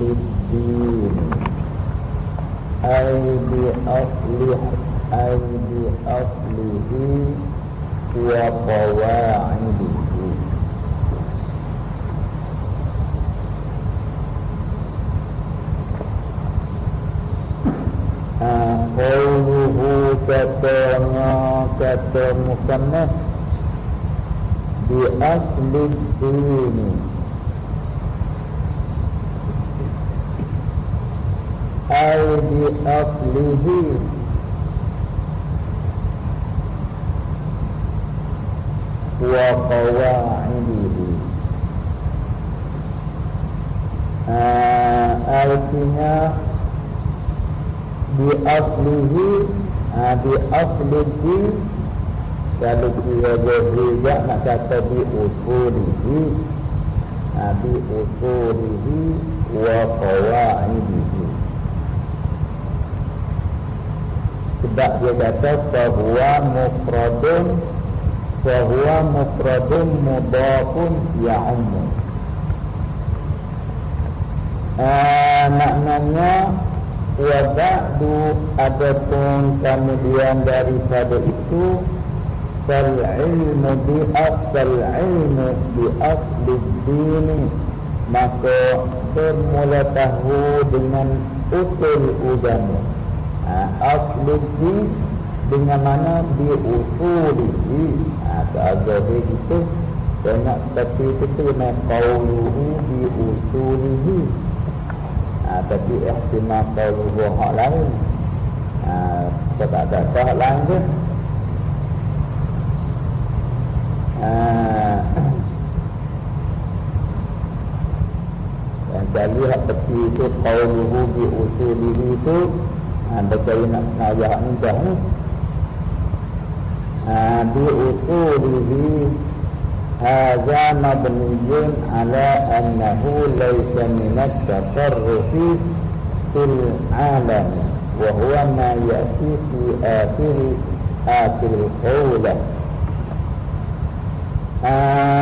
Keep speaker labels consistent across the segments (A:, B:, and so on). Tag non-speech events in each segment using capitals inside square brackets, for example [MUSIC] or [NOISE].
A: الدين أي بأصله أي بأصله وقواعده Qauluhu katanya kata musannaf Di asli dini Aslihi Wa qawa'idihi Artinya di aslihi ha, di aslihi kalau dia berhijab nak kata di usulihi di usulihi wa qawaidihi sebab dia kata bahwa mufradun bahwa mufradun mudafun ya umum uh, maknanya wa ba'du adapun kemudian daripada itu fal ilmu bi asal ilmu bi asli dini maka semula tahu dengan agama ha, asli din dengan mana di usul ini. Ada ha, itu banyak tapi itu nak qauluhu bi usulihi ha, tapi ihtimal qauluhu hak lain. Ha, sebab ada hak lain tu. Ha, kali hak tepi itu qauluhu bi usulihi itu Ha, ada kaya nak ajak mudah ni. Ha, di itu dihi Haza mabnijin ala annahu laysa minat tatarruhi fil alam wa huwa ma ya'ti fi akhir akhir qawla. Ha,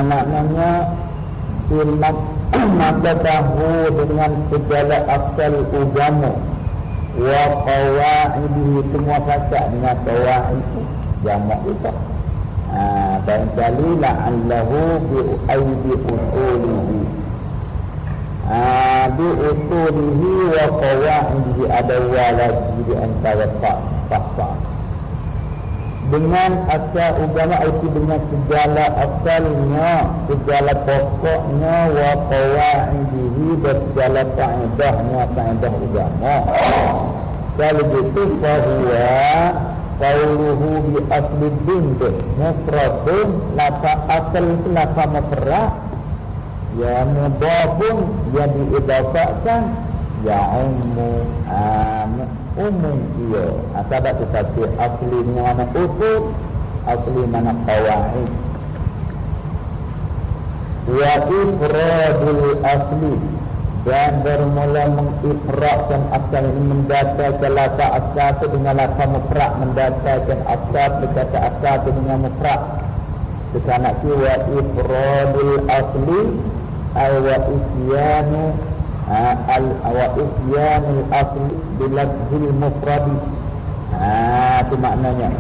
A: maknanya ilmu [CLEARS THROAT] maka tahu dengan segala asal ugamu wa qawaidi semua kata dengan qawaid jamak itu. Barangkali la'allahu bi'aidi usulihi bi usulihi wa qawa'idihi ada waladi di antara tak dengan asal agama itu dengan segala asalnya segala pokoknya wa qawa'idihi dan segala kaedahnya kaedah agama kalau begitu bahwa Qauluhu bi asli din Mufradun Lapa asal itu lapa mufrad Ya mudafun Ya diidafakan Ya ummu am Umum dia. Atabat tetapi asli mana usul Asli mana qawahid Wa ifradul asli dan bermula mengikrakkan asal mendatakan lata asal itu dengan lata mufrak mendatakan asal berkata asal itu dengan mufrak Sekarang itu wa ifradul asli ay wa isyanu al wa isyanul asli biladhil mufradi ha itu maknanya.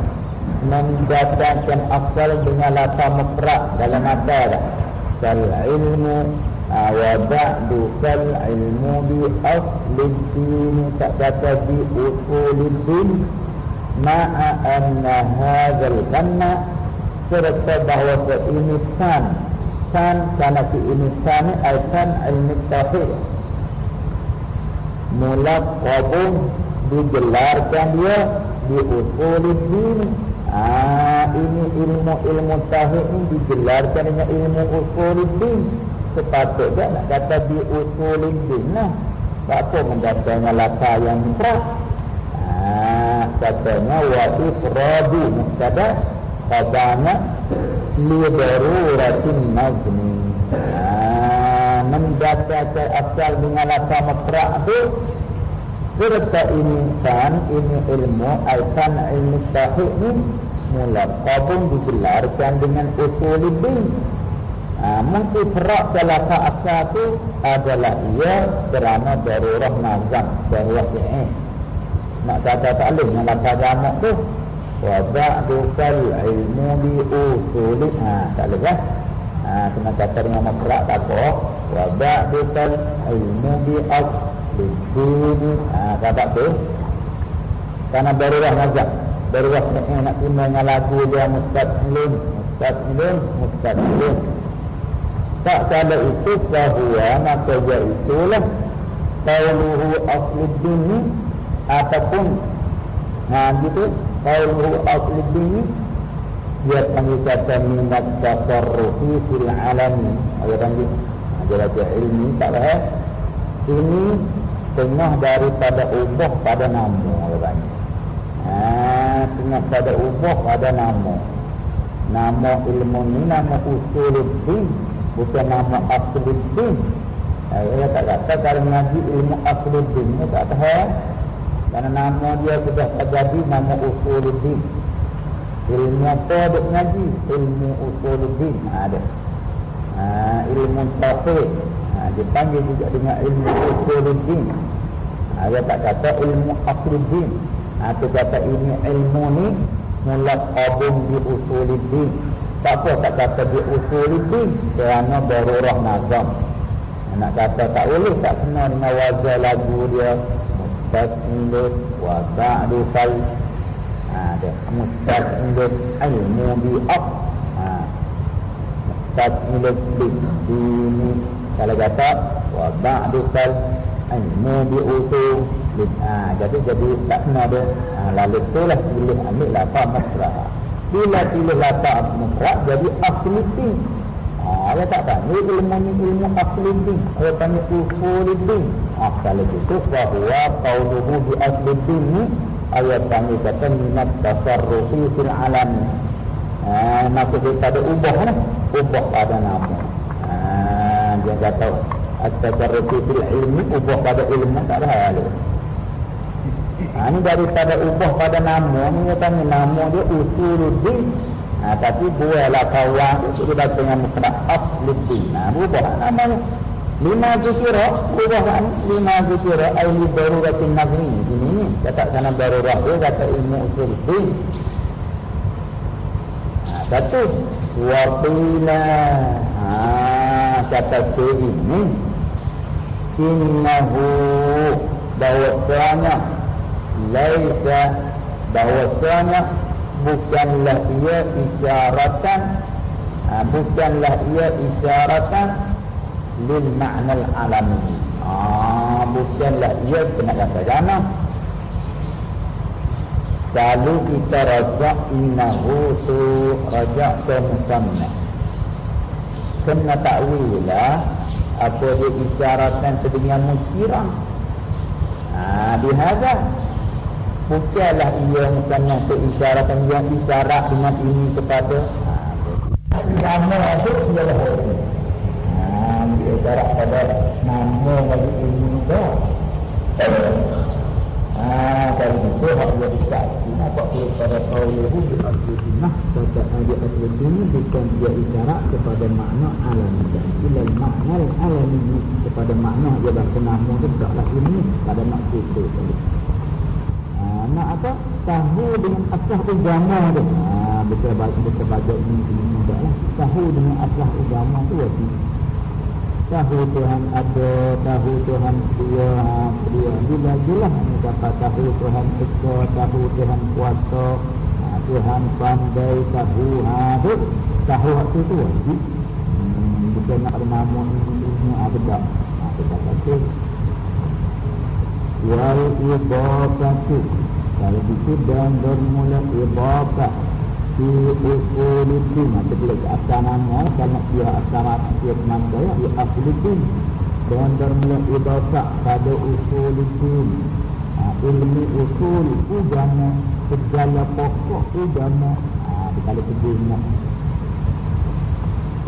A: Mendatangkan asal dengan lata mufrad dalam mata dah. Sal ilmu ha, wa ba'du sal ilmu bi asli din tak kata bi usulid din ma'a anna hazal kanna serta bahawa ini san karena ini san al-san al-mitahir mula qabung digelarkan dia di usul din ah ini ilmu ilmu tauhid ini digelarkan dengan ilmu usul din sepatutnya nak kata di usulin din lah apa mendatangnya lata yang mukrah ah, katanya wa ifradu muktada qadana li daruratin nazmi ah, mendatangkan asal dengan lata mukrah itu Serta ini kan, ini ilmu, aitan ilmu sahih ini Mula kabung digelarkan dengan usulin din Ha, mungkin perak dalam asal tu adalah ia kerana darurat nazam, darurat si'in. Nak kata tak boleh latar jamak tu. Wa ba'dukal ilmu bi usulit. Ha, tak boleh kan? Ha, kena kata dengan makrak tak apa. Wa ba'dukal ilmu bi asliddin. Ha, kata tu. Karena darurat nazam. Darurat si'in nak terima dengan lagu dia mustadilun. Mustadilun. Mustadilun. Tak kala itu bahawa maka dia itulah Qauluhu asluddin ni Ataupun Nah gitu Qauluhu asluddin ni Dia panggil kata minat tasarrufi fil alami Dia panggil Dia baca ilmi tak lah Ini Tengah daripada ubah pada nama Dia panggil Haa Tengah pada ubah pada nama Nama ilmu ni nama usuluddin bukan nama Asluddin. Saya tak kata kalau mengaji ilmu Asluddin ni tak tahu. Karena nama dia sudah terjadi nama Usuluddin. Ilmu apa dia mengaji? Ilmu Usuluddin. Ha, ada. Ha, ilmu Tafid. Ha, dipanggil juga dengan ilmu Usuluddin. Ha, dia tak kata ilmu Asluddin. Ha, dia kata ini ilmu ni mulak abung di Usuluddin. Tak apa tak kata dia usul itu kerana darurah nazam. Nak kata tak boleh tak kena dengan wajah lagu dia mustaqilun wa ba'du fal. Ha dia mustaqilun ilmu bi ab. Ha mustaqilun bi dini. Kalau kata wa ba'du fal ilmu bi usul. Ha, jadi jadi tak kena dia. Ha, lalu itulah pilih ambil lah apa masalah. Bila pilih latak mufrad jadi asliddin. Ha, dia tak panggil ilmu ni ilmu asliddin. Dia panggil usuluddin. Ha, kalau itu bahawa qauluhu bi asliddin ni ayat panggil kata minat tasarrufi fil alam. Ha, maksud dia pada ubah lah. Ubah pada nama. Ha, dia kata at-tasarrufi fil ilmi ubah pada ilmu tak ada hal. Ha, ini daripada ubah pada nama ni kata ni nama dia usuluddin. Ha, tapi buahlah kawan tu dia dengan mukra asluddin. Ha, ubah nama. Lima zikira, ubah lima zikira aili daruratin nazmi. Ini ni kata sana darurah dia kata ilmu usuluddin. Ha, satu. Waqila ha, kata ini innahu bahwasanya laisa bahwasanya bukanlah ia isyaratan. Ha, bukanlah ia isyaratan lil ma'na al alami ah bukanlah ia kena kata jana. Kalau kita rajak innahu tu rajak ke musamma kena takwilah apa dia isyaratan sedemikian musyirah. Ha, dihadap bukanlah ia bukannya keisyarat yang isyarat dengan ini kepada. Nama itu ialah hukum isyarat pada nama bagi ini juga Ah, kalau itu hak dia dekat. Nampak dia pada itu di asli sunnah. Kata ahli asli sunnah bukan dia isyarat kepada makna alam. Ila makna alam ini kepada makna dia bahasa nama itu taklah ini pada maksud itu nak apa tahu dengan aslah agama tu ha betul betul betul baca ini ini mudahlah tahu dengan aslah agama tu wajib tahu Tuhan ada tahu Tuhan dia dia bila ni dapat tahu Tuhan eka tahu Tuhan kuasa ha, Tuhan pandai tahu ha tu tahu waktu tu wajib hmm, bukan nak ada nama ini ada tak ha kita kata wal ibadatu kalau itu dan bermula ibadah di maka bila asal nama kalau dia asal dia dia asal itu dan bermula ibadah pada itu ha, ilmu usul ujama segala pokok ujama. Ha, kalau sebelumnya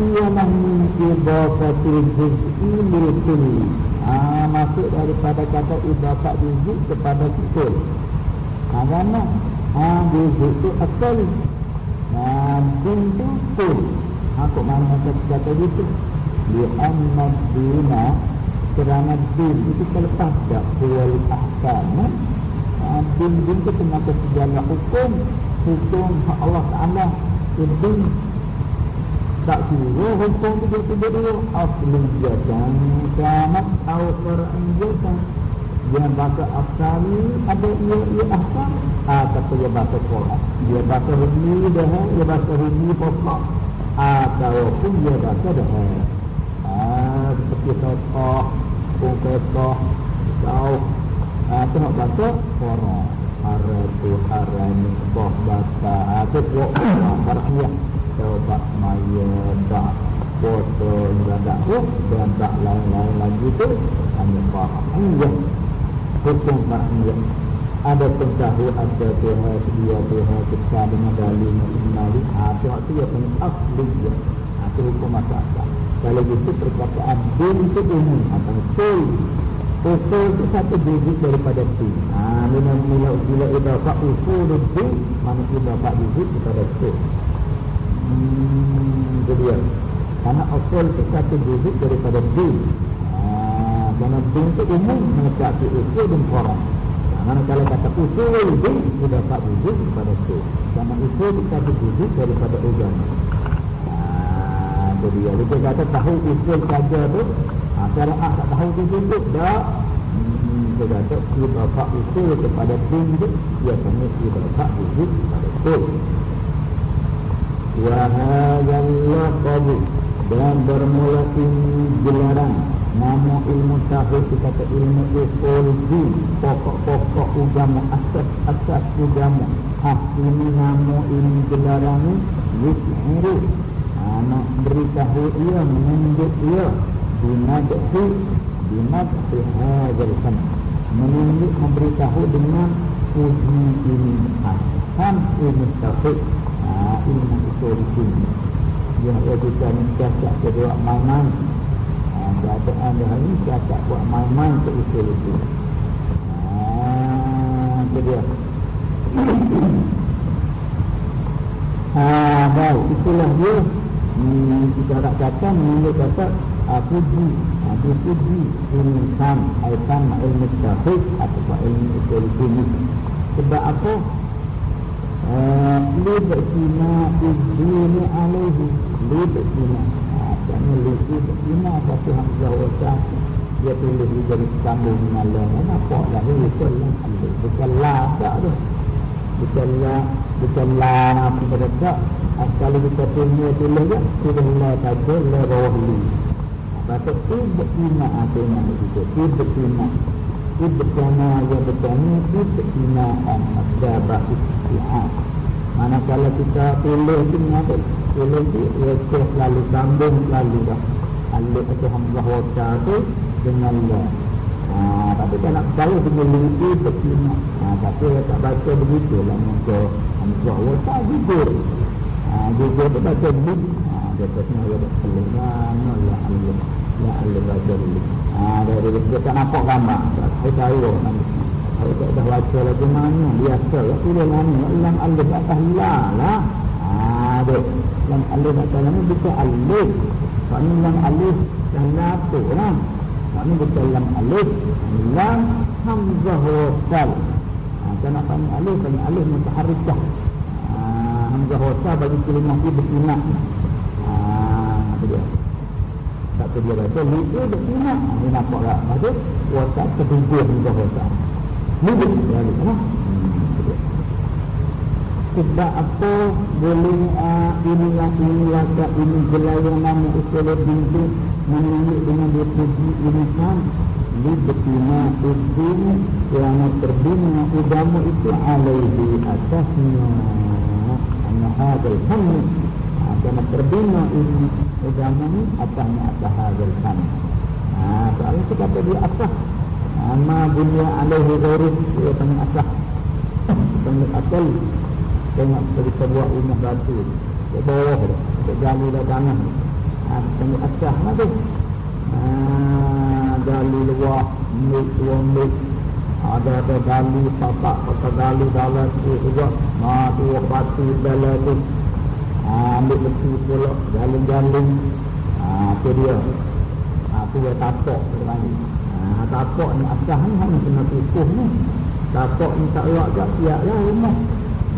A: ialah ibadah lil kulli ha, masuk daripada kata ibadah juz'i kepada kul agama ha, dia itu asal bin itu full Aku mana kata kata gitu? Lianna dina kerana din itu terlepas dah. Kuali ahkam. Din din itu termasuk segala hukum. Hukum Allah Taala. Din tak kira hukum itu dia dulu asliyatan kanat atau yang bahasa asali ada ia ia asal ah dia bahasa Quran dia bahasa rumi dah dia bahasa rumi pokok. Ataupun dia bahasa dah ah seperti contoh pun contoh tahu ah tu nak bahasa Quran haram tu haram boh bahasa. Ah tu buat barangnya coba maya tak foto tak dan tak lain-lain lagi tu hanya faham. Ya hukum makniyah ada pentahu ada Tuhan dia Tuhan kita dengan dalil mengenali ada waktu yang paling asli ya itu hukum masyarakat. Kalau itu perkataan din itu umum atau betul. Usul itu satu bibit daripada din. Ha, bila bila bila idafah usul din mana idafah bibit kepada din. Hmm, itu dia. Karena usul itu satu bibit daripada din kerana itu umum mencapai usul dan korang. Karena kalau kata usul din, dia dapat wujud kepada itu. Karena usul kita wujud daripada. Ah, jadi dia. Dia kata tahu usul saja tu. Ha, cara ah, tak tahu tu cukup dah. Hmm, dia kata dia dapat usul kepada itu. Biasanya dia dapat wujud kepada itu. Wahai Allah dan bermula gelaran Nama ilmu tauhid kita kata ilmu usul din Pokok-pokok agama Asas-asas agama Ah ini nama ilmu gelaran ni Yushiru ah, Nak beritahu ia Menunjuk ia. Binadhi Binadhi hazal kan Menunjuk memberitahu dengan Uji ini. Asam ilmu tauhid. Ah, Ilmu usul din Yang kita cakap kedua main-main keadaan dia hari saya tak buat main-main usul itu. Haa itu dia. Haa baik. Itulah dia. Hmm, kita nak kata menurut kata uh, puji uh, puji insan aitan ilmu tafik atau ilmu usul ini sebab apa? Libtina izdini alaihi. Libtina Kerana lisi berzina Tapi Hamzah Wasa Dia tulis dia jadi sambung dengan Allah Nampak lah ini Bukan lah Bukan lah tak tu. Bukan lah Bukan lah Apa pada tak? Kalau kita punya tulis kan Tulis lah saja Lah rawah li Pasal tu berzina Ada yang itu Tu berzina Tu berzina Yang berzina Tu berzina Ada bahasa Isti'ad Manakala kita tulis tu ada Tulis tu ia selalu sambung selalu dah. Alif atau Hamzah Wata tu dengan la ha, Tapi tak nak tahu dengan linti bersama ha, Tapi tak baca begitu lah. Muka Hamzah Wata jujur. Ha, Jujur tu baca bid ha, Dia kata dia ada kelengan Ya Allah. Ya Allah baca dulu ha, dia, dia, dia, tak nampak gambar. Saya tahu tak dah baca lagi mana biasa ya tulis mana lam alif atas la lah ada lam alif atas la ni bukan alif kalau lam alif dan la tu lah kalau bukan lam alif lam hamzah wasal Kena kami alif, kami alif mutaharikah Hamzah wasal bagi kelimah dia bersinak Apa dia? Tak dia baca, itu bersinak Ini nampak tak? Maksud, Hamzah wasal Mudah sekali lah. Sebab apa boleh uh, inilah inilah ke ini gelayang nama usul bintu menunjuk dengan dia puji ini kan. Di betina usul yang terbina agama itu alaihi atasnya. Hanya hadal kami karena terbina ini agama ini atasnya atas hadal kami Nah, soalnya kita tadi atas Amma dunia alaihi ghairih Dia tanya asah. Tanya asal. Tengok kita buat rumah batu. Di bawah dia Di gali dah tangan ha, Tanya asah lah tu. Ha, Gali luar Mik luar mik ada ada gali papak papak gali dalam tu juga. Ma tu batu dalam tu. Ha, ambil besi pula jalan-jalan. Ha, tu dia. Ha, tu dia tapak ha, tapak ni asah ni hanya kena tutup ni tapak ni tak lak tak siap lah rumah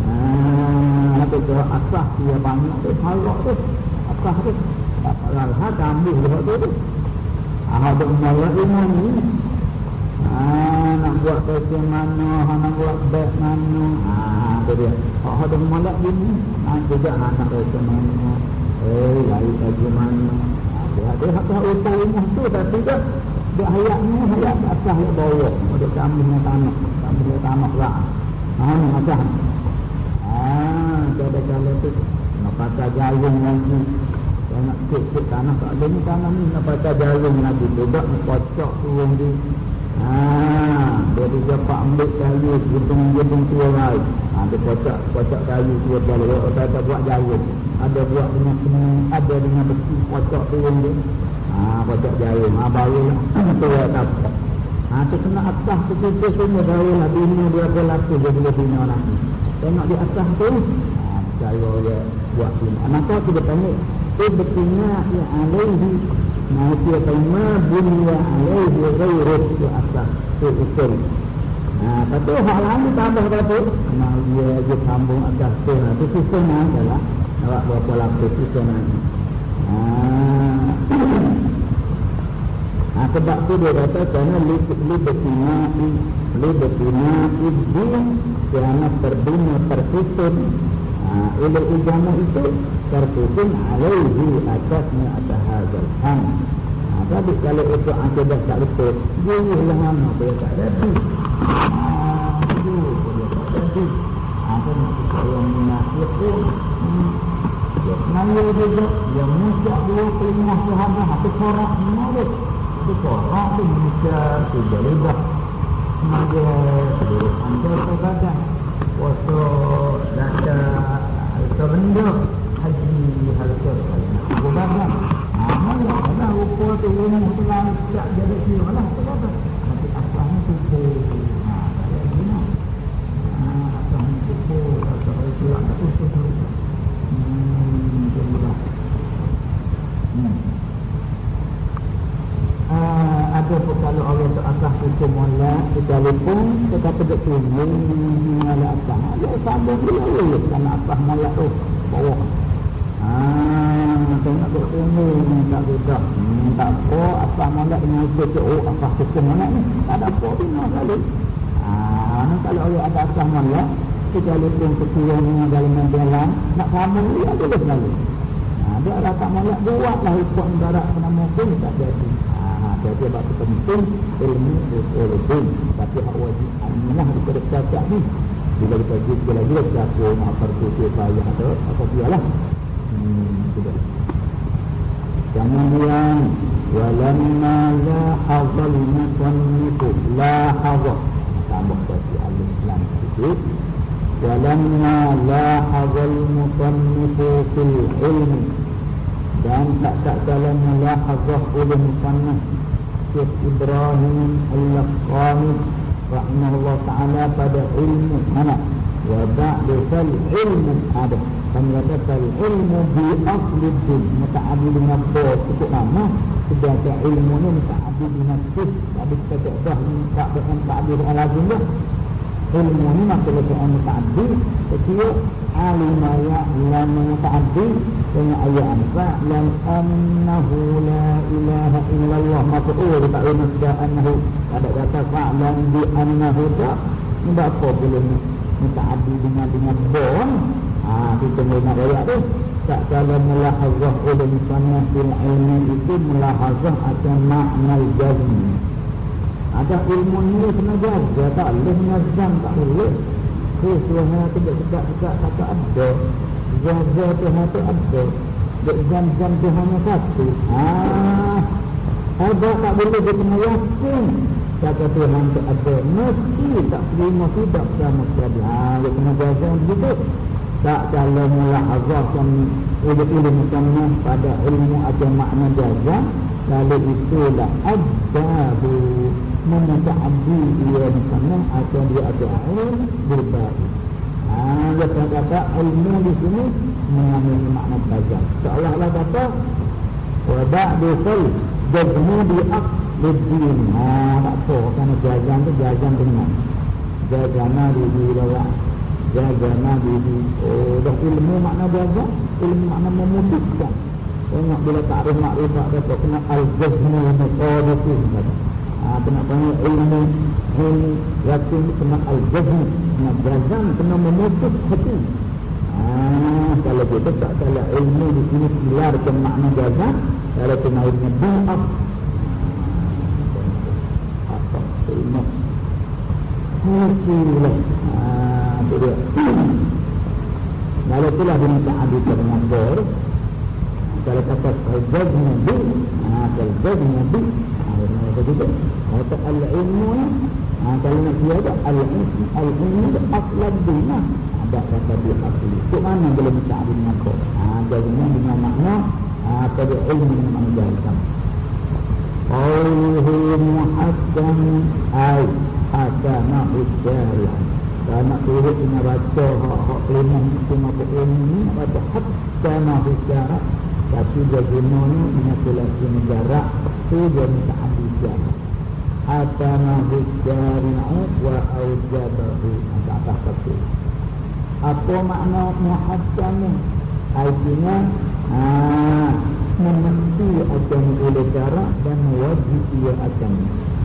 A: ha, tu tu asah dia banyak tu halak tu asah tu tak lah kambuh dia tu tu ha, ada mulai rumah ni Ah, nak buat macam mana, nak buat baik mana. Ah, tu dia. Hak ada molek ini, ah juga anak macam mana. Eh, lari lagi mana. Ah, dia ada hak hak utang rumah tu tapi dia hayatnya hayat asah yang bawa. Ada kambing tanah, kambing yang tanah lah. Ah, ni asah. Ah, ada kalau tu nak pakai jagung lagi. Kalau nak cek tanah tak ada ni tanah ni nak pakai jagung lagi. Coba nak kocok turun di Ha, dia dia pak ambil kayu gedung-gedung tua lai. Ha, dia kocak kocak kayu jalan. Dia ada buat jalan. Ada buat dengan semua, ada dengan besi kocak turun dia. Ha, kocak jalan. Ha, barulah. tu ya tak. Ha, tu kena atas tu kita semua barulah bina dia berlaku dia boleh bina orang ni. Tengok di atas tu. Ha, cara dia buat bina. Maka kita tanya, Ibtina ya alaihi Manusia terima dunia alaihi ghairah Itu asal Itu usul Nah, tapi hal lain tambah kata Nah, dia je sambung atas tu Itu sistem adalah Awak berapa lapis sistem ini Nah, nah, sebab tu dia kata Kerana libetina Libetina Ibn Kerana terbina tersusun Nah, oleh ijama itu terkusin alaihi atasnya atas hazal ham. Ha, tapi kalau itu akidah tak betul, dia lah mana boleh tak jadi. Ha, itu boleh tak jadi. Apa nak kita yang munafik pun. Naya juga, dia muncak dua kelima sahabat, satu korak menurut. Korak tu muncak, tiga lebah. Semoga seluruh anda terbadan. Puasa data, harta benda, haji harta aku bangga ah ada rupa tu rumah tu lah tak jadi kira lah apa tapi asalnya tu tu ah ada guna ah asalnya tu tu atau itu ada tu tu tu hmm tu lah hmm Uh, ada pun kalau Allah tu atas hukum Allah kita kita tidak di mana atas ya sabar dia ya karena atas malah tu bawah Ah, saya nak tunggu ni tak beda. Hmm, tak apa, apa malak dengan itu tu, oh, apa hukum malak ni? Tak ada apa, bina kali. Ah, kalau orang ada asal malak, kita lupa ketua dengan dalam jalan, nak sama dia boleh selalu. Ah, ada tak malak, buatlah ikut darat penama pun tak jadi. Sebab penting ilmu ilmu tapi hak wajib aminah daripada cakap ni. Bila kita juga lagi siapa nak pergi ke saya atau apa dia lah. Kemudian walamma la hazal mutannifu la hazal. Tambah tadi alif lam sedikit walamma la hazal mutannifu fil ilmi dan tak tak dalam la hazal oleh musannaf Syekh Ibrahim Al-Laqani rahimahullah taala pada ilmu mana wa ba'da fal ilmu ada kami kata ilmu di asli din muta'adi dengan bo cukup nama sebagai ilmu ni muta'adi dengan sis tapi kita tak dah tak dengan ta'adi dengan lazim dah ilmu ni maksudnya soal muta'adi kecil alima ya'lamu muta'adi dengan ayat anfa yang annahu la ilaha illallah. Maksudnya dia tak ilmu sudah annahu. Ada kata fa'lam bi annahu tak ni apa boleh muta'adi dengan dengan bon. Ha, kita nak rayak tu. Tak kalau melahazah. Oleh misalnya ilmi itu melahazah akan makna jazmi. Ada ilmu ni kena jaga, tak boleh nazam, tak boleh. Kes Tuhan tu tak sedap-sedap kata ada. Jaga Tuhan tu ada. Dek jam-jam Tuhan yang satu. Ha, ada tak boleh dia kena yakin. Kata Tuhan tu ada. Mesti tak terima tidak sama sekali. Ha, dia kena jaga begitu tak kalau mulahazahkan ilmu-ilmu musamah pada ilmu ada makna jaga lalu itulah adabu meneta'abdi dia musamah atau dia ada ilmu berbaik ha, dia kata ilmu di sini mengambil makna belajar. Seolah-olah kata wa ba'du fal jazmu bi aqlid Ha, tak apa kerana jajan tu jajan dengan jajana di di bawah jajana di di oh dah ilmu makna jajan ilmu makna memutuskan Tengok bila ta'rif makrifat kata kena al-jazmu maqadisu ha, kena panggil ilmu ilmu yakin kena al-jazmu kena jazam kena memutus hati. Ha, kalau kita tak salah ilmu di sini keluarkan makna jazam kalau kena ilmu bi'af apa ilmu? Alhamdulillah Haa, itu dia. Kalau itulah dia minta adil dengan bor kalau kata al-jaz nabi ha, al-jaz nabi Kata juga. Kata al-ilmu ni, ha, kalau nak dia ada al-ilmu, al-ilmu ni aslan dina. Ada kata dia asli. Itu mana boleh minta adil dengan kau? Ha, jadi dengan makna, ha, kata ilmu yang makna jahil sama. Qawlihi muhaddan ay hasana hujjari Tak nak turut dengan baca hak-hak kelemah ni Cuma kelemah ni nak baca hasana hujjari Tapi dia guna ni dengan selesai negara Tu dia minta ambil Atamahu syari'u Wa awjabahu Apa kata Apa makna muhajjam ni Artinya aa, Memesti akan oleh cara Dan wajib ia akan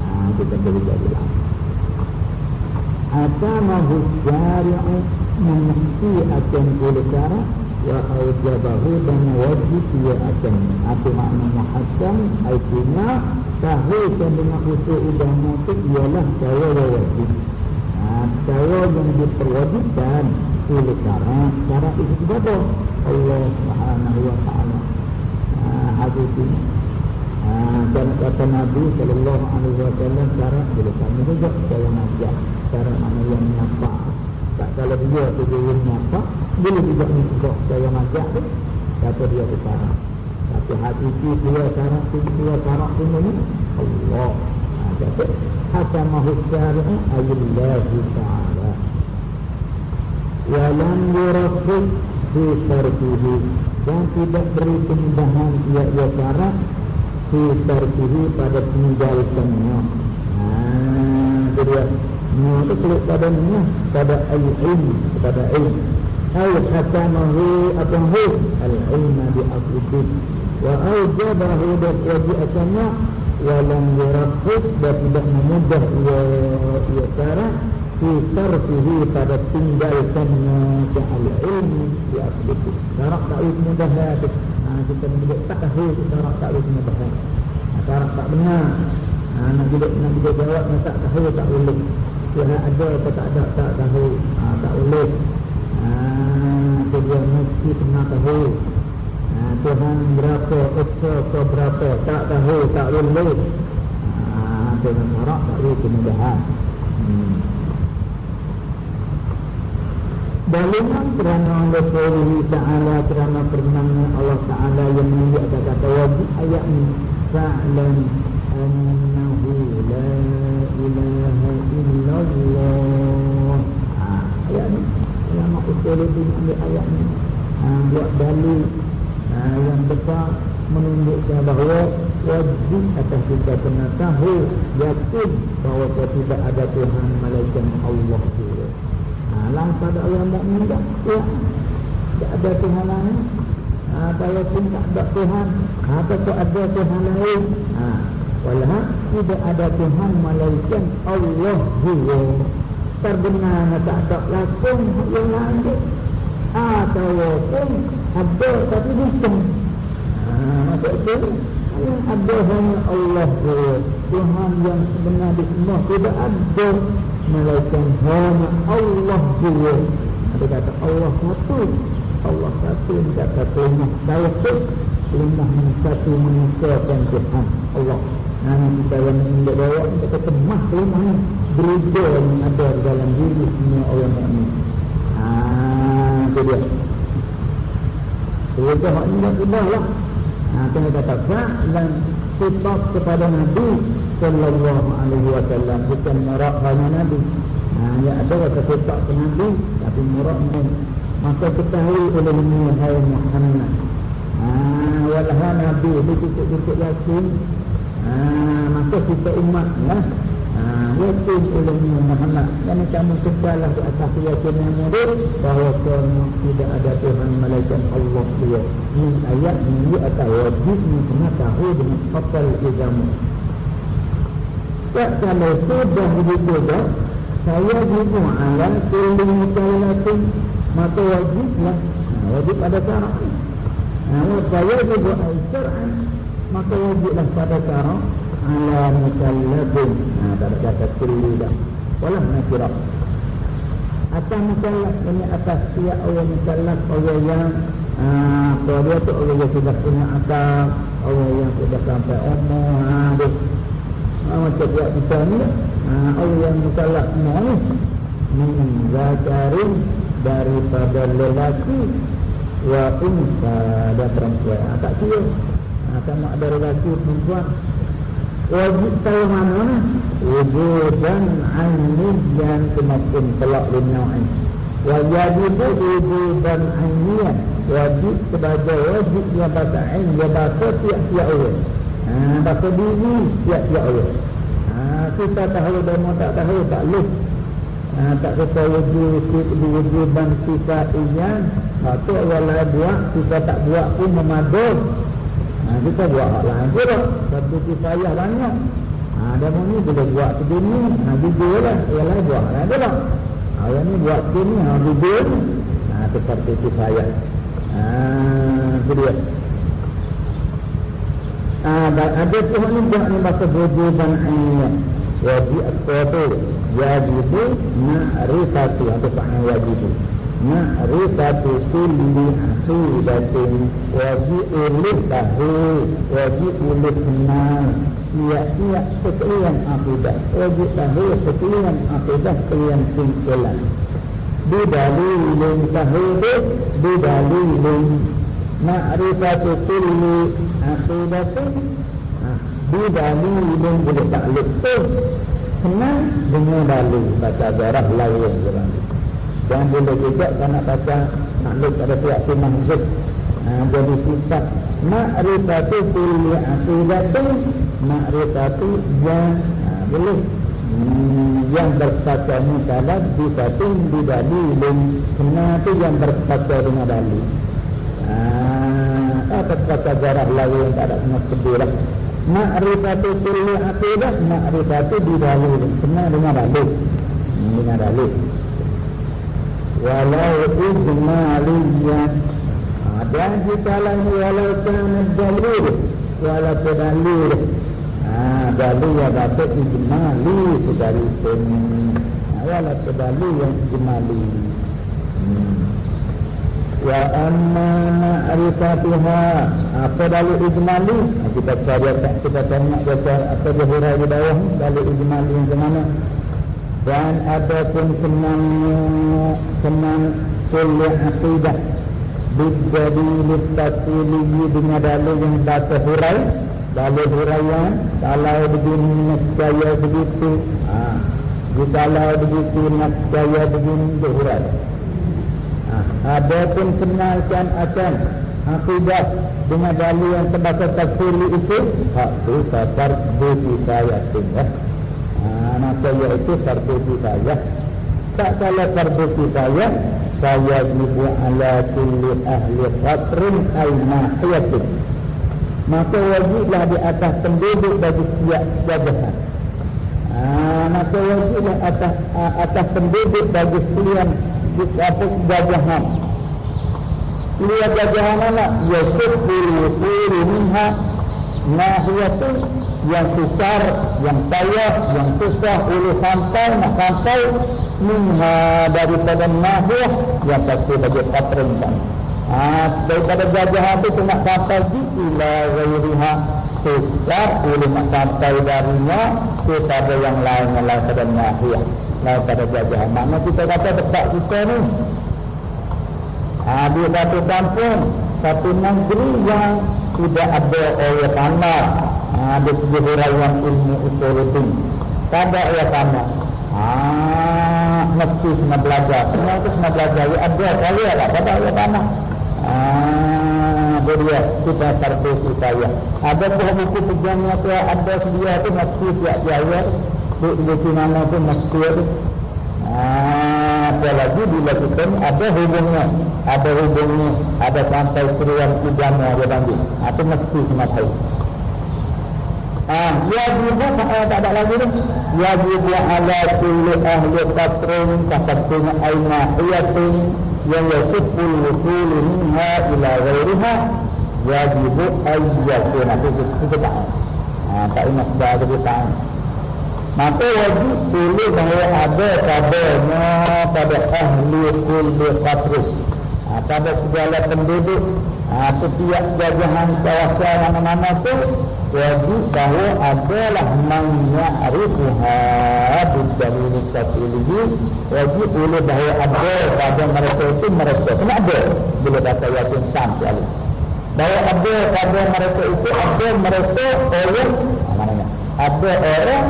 A: aa, Kita boleh jadi lah Atamahu syari'u Memesti akan oleh cara wa aujabahu dan wajib ia akan apa makna muhakkam artinya tahu dan dengan usul agama itu ialah cara wajib. Ha, cara yang diperwajibkan oleh cara cara itu kepada Allah Subhanahu wa taala. Ha, hadis ini. Ha, dan kata Nabi sallallahu alaihi wasallam cara boleh kami juga cara najak cara mana yang nampak tak kalau dia tu dia nampak boleh juga juga saya majak tu. Kata dia tu sarah itu hakiki dia cara dia cara ini Allah ada kata mahusyari ayyullah ta'ala walam yurafik di syarjihi dan tidak beri pindahan ia ia cara di syarjihi pada penjelasannya nah dia Nah, itu padanya pada al-ilm, pada ilm. Al-hakamahu atau hu al-ilma bi-akribin. وأوجبه بواجئتنا ولم يرفض tidak memudah ia, ia cara fi sarfihi pada tinggalkannya ke al-ilm di aslihi syarat tak boleh mudah ha, kita menjadi tak tahu syarat tak boleh mudah ha, syarat tak benar ha, nak bila nak bila jawab tak tahu tak boleh Tuhan ada atau tak ada tak tahu ha, tak boleh itu dia mesti pernah tahu ha, Tuhan berapa, Esa ke berapa Tak tahu, tak boleh. Ha, Dengan marak tak boleh kemudahan hmm. Dalilan kerana Allah Ta'ala Kerana permenangnya Allah Ta'ala Yang menunjuk kata wajib ayat ini Fa'lam annahu la ilaha illallah. Ha, Ayat ini ulama usul itu ambil ayat ni. Ha, buat dalil ha, yang besar menunjukkan bahawa wajib atas kita kena tahu yakin bahawa tidak ada Tuhan malaikat Allah juga. Ha, lang pada orang tak? Meninggal ya. Tak ada Tuhan lain? Ha, Walaupun tak ada Tuhan. Ha, Apa tu ada Tuhan lain? Ha, Walau tidak ada Tuhan malaikat Allah juga. Terbenar tak ada langsung yang lain. Atau pun ada tapi ha, maksud itu yang ada hanya Allah Tuhan yang sebenar di semua. Tidak ada melainkan hanya Allah ada kata Allah satu. Allah satu kata lemah satu lemah satu menyesuaikan Tuhan Allah. Nah, kita yang menjadi bawa kita kata mah lemah berita yang ada dalam diri semua orang mukmin. Ah, itu dia. Jadi hak ini dah sudah lah. Nah, kena kata dan sifat kepada Nabi Sallallahu Alaihi Wasallam bukan merak hanya Nabi. Nah, ya ada kata sifat ke Nabi tapi merak ni maka ketahui oleh Muhammad Muhammad ah walah nabi itu cukup-cukup yakin ah maka kita umat lah Ah, yakin oleh Muhammad dan kamu kecalah di atas keyakinan murid bahawa kamu tidak ada Tuhan malaikat Allah dia. Ini ayat ini atau wajib ni kena tahu dengan fatal agama tak kalau sudah begitu dah saya juga alam kulli mutallatin maka wajiblah nah, wajib pada cara nah, saya juga al-syar'an maka wajiblah pada cara ala mukallafin ha tak ada kata kulli dah. Walah nakira atas mukallaf ini atas siap orang mukallaf orang yang ha, dia tu orang yang sudah punya akal orang yang sudah sampai umur ha, dia. Ha, macam dia kita ni ha, orang yang semua ni min zakarin daripada lelaki wa unsa dan perempuan. Ha, tak kira. Ha, sama ada lelaki perempuan wajib tahu mana? Ni wujudan aniyan kemakin telak linau'in wajib wujudan aniyan wajib sebagai wajib yang bahasa ain dia bahasa tiap-tiap orang. Ha, bahasa diri tiap-tiap orang. Ha, kita tahu dan tak tahu tak leh. Ha, tak kata wujud wujudan sifat iyan Waktu awal buat, kita tak buat pun memadul ha, kita buat hak lain pula. Satu kifayah banyak. Ha, dan ni boleh buat segini ha, video lah. Yang lain buat lain pula. Ha, yang ni buat segini ha, video ni ha, seperti kifayah ha, itu dia. Ha, dan ada Tuhan ni buat ni bahasa bodoh dan ayat wajib apa tu? Wajib ma'rifatu atau pakna wajib ma'rifatu kulli aqidatin wajib ulih tahu wajib ulih kenal tiap-tiap sekalian akidah wajib tahu sekalian akidah sekalian singkilan bidalilin tahu bidalilin ma'rifatu kulli aqidatin bidalilin boleh takluk tu kenal dengan dalil baca darah lain berlalu dan boleh juga kalau nak baca maklum pada pihak tu mahzub ha, jadi sifat ma'rifatu kulli aqidatu ma'rifatu yang ha, boleh hmm, yang berkata ni dalam sifatun di dalilin tu yang berkata dengan dalil. Ha, apa kata jarah lain tak ada kena sedih lah. Ma'rifatu kulli aqidah ma'rifatu di dalilin kena dengan dalil. Hmm, dengan dalil walau ijmaliyan ha, dan jika lain walau kana dalil walau dalil ha, dalil yang dapat ijmali sekali pun ha, walau dalil yang ijmali hmm. wa amma ma'rifatuha. Apa dalil ijmali kita cari kita tanya kita apa dia hurai di bawah dalil ijmali yang mana dan ada pun senang senang kuliah akidah Bidjadi litasili dengan dalil yang bahasa hurai Dalil huraian Kalau begini nascaya begitu ha. Kalau begitu nascaya begini dia hurai ha. Ada pun senangkan akan Akidah dengan dalil yang terbahasa tasili itu Hak itu sabar Bukti saya tinggal maka iaitu fardu kifayah tak kala fardu kifayah saya ibu ala kulli ahli qatrin ay nahiyatin maka wajiblah di atas penduduk bagi setiap jajahan. Ha, maka wajiblah atas atas penduduk bagi setiap di atas jajahan. Lihat jajahan anak Yusuf Kuli Kuli Minha Nahiyatun yang susah, yang payah, yang susah oleh sampai nak sampai minha daripada nahiyah yang pasti bagi patron kan. Ha, daripada gajah itu nak sampai di ila ghairiha. Susah oleh nak sampai darinya kepada yang lain yang lain pada nahiyah lain pada gajah mana kita kata dekat kita ni ha, dia satu kampung satu negeri yang tidak ada orang tanah ha, ada segi huraian ilmu usul itu tak ada orang tanah Ah, mesti kena belajar. Semua itu kena belajar. Ya ada kali ada pada ya tanah. Ah, dia kita terus supaya ada pun buku pejuangnya tu ada sedia tu mesti siap jaya. Di di mana tu mesti ada. Ah, apalagi bila kita ada hubungnya, ada hubungnya, ada sampai seruan idamnya dia bangun. Itu mesti kena tahu. Ah, wajibu uh, tak ada lagi ni. Wajibu ala kulli ahli qatrin kasabun aina hiyatin yang yasiful wusul minha ila ghairiha wajibu ayyakuna itu kita tak. Ah, tak ingat dah ada tak. Maka wajib dulu bahawa ada kabarnya pada ahli kulli qatrin. Ah, pada segala penduduk ah, setiap jajahan kawasan mana-mana tu wajib bahawa adalah man ya'rifuha bidalil tafsilihi wajib boleh bahawa ada pada mereka itu mereka kena ada. Bila kata yakin sam sekali bahawa ada pada mereka itu ada mereka orang mana ada orang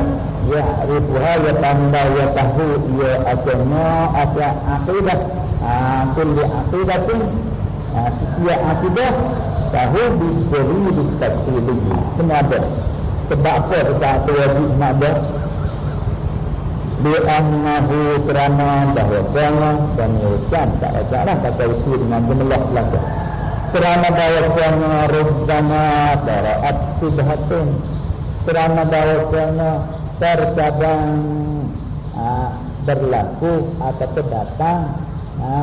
A: ya'rifuha ya pandai ya tahu ya agama ada akidah. Ah kulli aqidatin ah, setiap akidah tahu diberi di satu lagi kenapa sebab apa kita ada wajib nak ada? Bi'annahu kerana bahawa Kerana dan yukan Tak ada lah kata itu dengan gemelah belakang Kerana bahawa Kerana Rubbana Dara'at subhatun Kerana bahawa Kerana Terkadang ha, Berlaku Atau datang ha,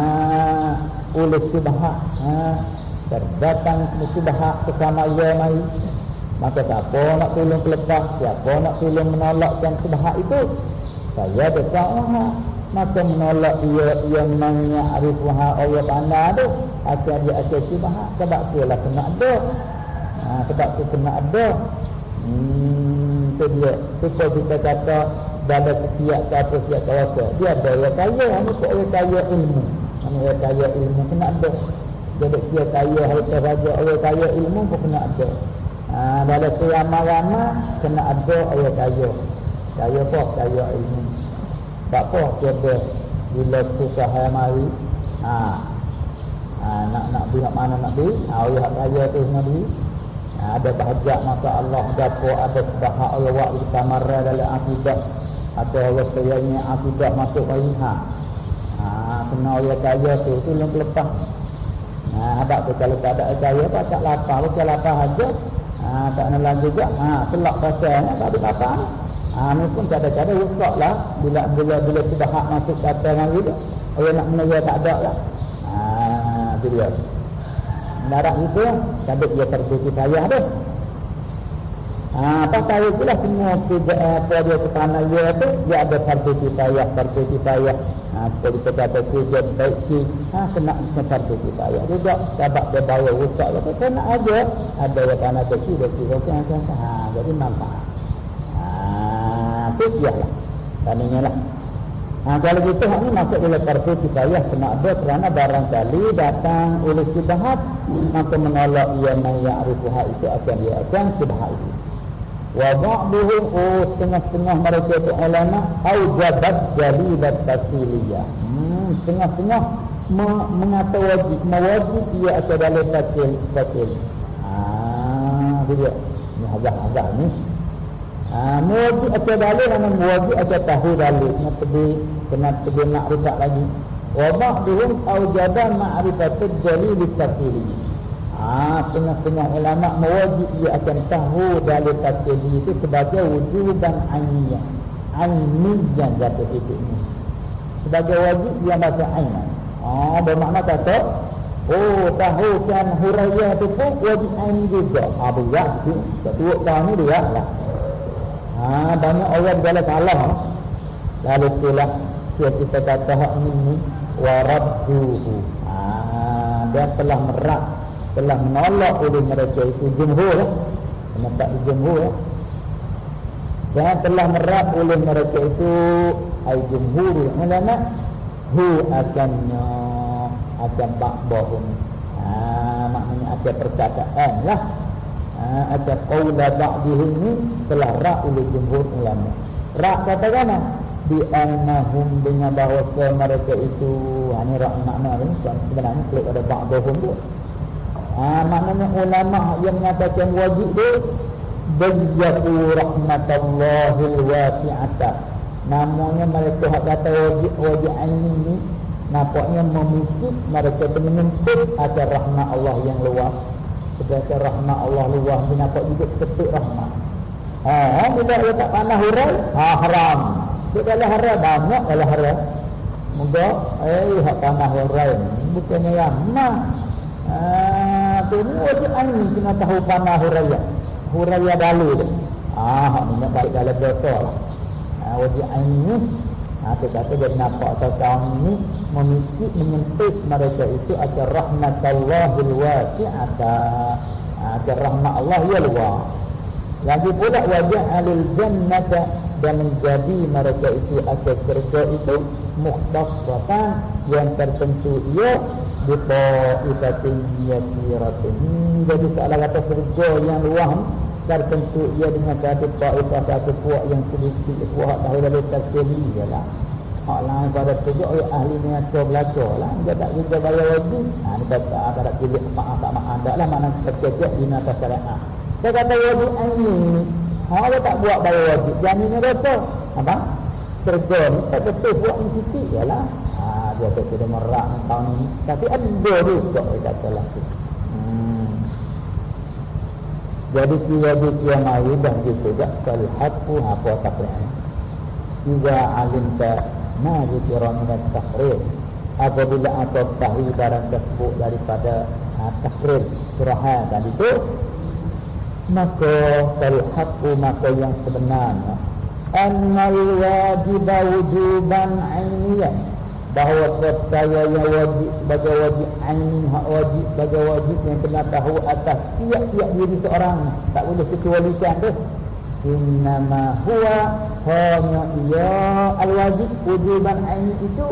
A: Oleh subhat. Ha, terdatang musibah bersama ia mai. Maka siapa nak tolong pelepas siapa nak tolong menolakkan subah itu? Saya dekat Allah maka menolak dia yang mengarifuha Allah pandai tu akan dia akan subah sebab tu lah kena ada. Ha, sebab tu kena ada. Hmm, tu dia. Tu kita kata dalam setiap kata setiap kawasan dia ada yang kaya orang kaya ilmu hanya orang kaya ilmu kena ada jadi dia kaya harta raja orang kaya ilmu pun kena ada ha, dalam selama-lama kena ada orang kaya. Kaya apa? kaya ilmu. Tak apa coba bila susah yang mari ha, ha, nak nak pergi mana nak pergi ha, orang kaya tu nak pergi ha, ada bahagia masa Allah dapat ada sebahak Allah di kamarnya dalam akibat. Atau Allah sayangnya akibat masuk bayi ha, kena orang kaya tu tu yang lepas Ha, abang tu kalau tak ada saya apa tak lapar, kalau lapar aja. Ha, tak nak lagi juga. Ha, selak pasal ni tak ada apa. Ha, ni pun cara-cara rusak lah. Bila bila bila sudah hak masuk kata dengan itu, ayah nak menaya tak ada lah. Ha, itu dia. Darah itu, sabit dia terbukti payah tu. Ha, apa tahu itulah semua tidak apa dia ke tanah dia tu, dia ada terbukti payah, terbukti payah. Ha, seperti kita kata kerja baik si, ha, kena sempat tu kita ayah juga. Sebab dia bawa rusak, kata kena aja. Ada yang tanah kecil, dia kira kan, kan, ha, jadi manfaat. Ha, itu dia lah. Tandanya lah. Ha, kalau kita hak ni masuk oleh kartu kita ayah kena ada kerana barangkali datang oleh subahat maka menolak ia maya'rifuha itu akan dia akan subahat itu. Wa ba'duhum oh setengah-setengah mereka itu ulama aujabat jalibat tasiliyah. Hmm, setengah-setengah mengata wajib, mewajib ia atau dalam tasil tasil. Ah, dia. Ini agak-agak ni. Ah, mewajib atau dalam nama mewajib atau tahu dalam. Nak pergi, kena pergi nak rusak lagi. Wa ba'duhum aujabat ma'rifatul jalibat tasiliyah. Ah, tengah-tengah ulama mewajib dia akan tahu dari tafsir itu sebagai wujudan ainiyah. Ainiyah jatuh itu ini. Sebagai wajib dia baca ain. Ah, bermakna kata Oh, tahu kan hurayah itu pun wajib ain juga. Ah, berat tu. Ketua tahun ni dia lah. Ah, banyak orang dalam salah. Lalu itulah kita kata hak ini waradduhu. Ah, dia telah merak telah menolak oleh mereka itu jumhur lah. Nampak di jumhur. Dan telah merap oleh mereka itu ay jumhur ulama hu akannya akan bakbahum. Ha, maknanya ada perkataan lah. Ha, ada qawla ba'dihim ni telah rak oleh jumhur ulama. Rak kata kan? bi annahum dengan bahawa mereka itu ha, ini makna ni sebenarnya klik ada ba'dahum tu ha, maknanya ulama yang mengatakan wajib tu bayyatu rahmatallahil wasi'ata namanya mereka hak kata wajib wajib ini ni nampaknya memikir mereka menuntut agar rahmat Allah yang luas sedangkan rahmat Allah luas dia nampak juga sepik rahmat ha, bila dia tak panah hurai ha, haram dia adalah haram banyak adalah haram. Moga eh hak tanah hurai bukannya yang mah. Ah tu ni wajib ani kena tahu panah hurai. Hurai dalu tu. Ah hak ni nak baik dalam lah. Ah wajib ani Ha, kata dia nampak kaum ini memikir menyentuh mereka itu agar rahmat Allah wasi'ata agar rahmat Allah ya luar lagi pula wajah alil jannata dan menjadi mereka itu asal surga itu mukhtasatan yang tertentu ia biqaifatin yasiratin jadi seolah kata surga yang luas tertentu ia dengan satu qaifah satu puak yang sedikit puak tahu dari tafsir dia lah hak lain pada tujuh oleh ahli ni atau belajar lah dia tak kita bayar wajib ha, ni kata tak pilih maaf tak maaf tak lah mana kecil-kecil di atas syariah saya kata wajib ini Ha tak buat bayar wajib. Yang ini rasa. Apa? Kerja ni tak betul buat ni titik je lah. Dia kata dia merak tahun ni. Tapi ada juga dia kata lah. Hmm. Jadi yang mari dan gitu juga. Kalau haku apa tak boleh. Jika alim tak ma zikira minat takrir. Apabila atau tahu barang tersebut daripada ha, takrir surahan dan itu maka terhaqu maka yang sebenarnya annal wajib wujuban ainiyan bahawa percaya yang wajib sebagai wajib aini hak wajib sebagai wajib yang kena tahu atas tiap-tiap diri seorang tak boleh kecualikan tu. Innama huwa hanya ia al wajib wujuban aini itu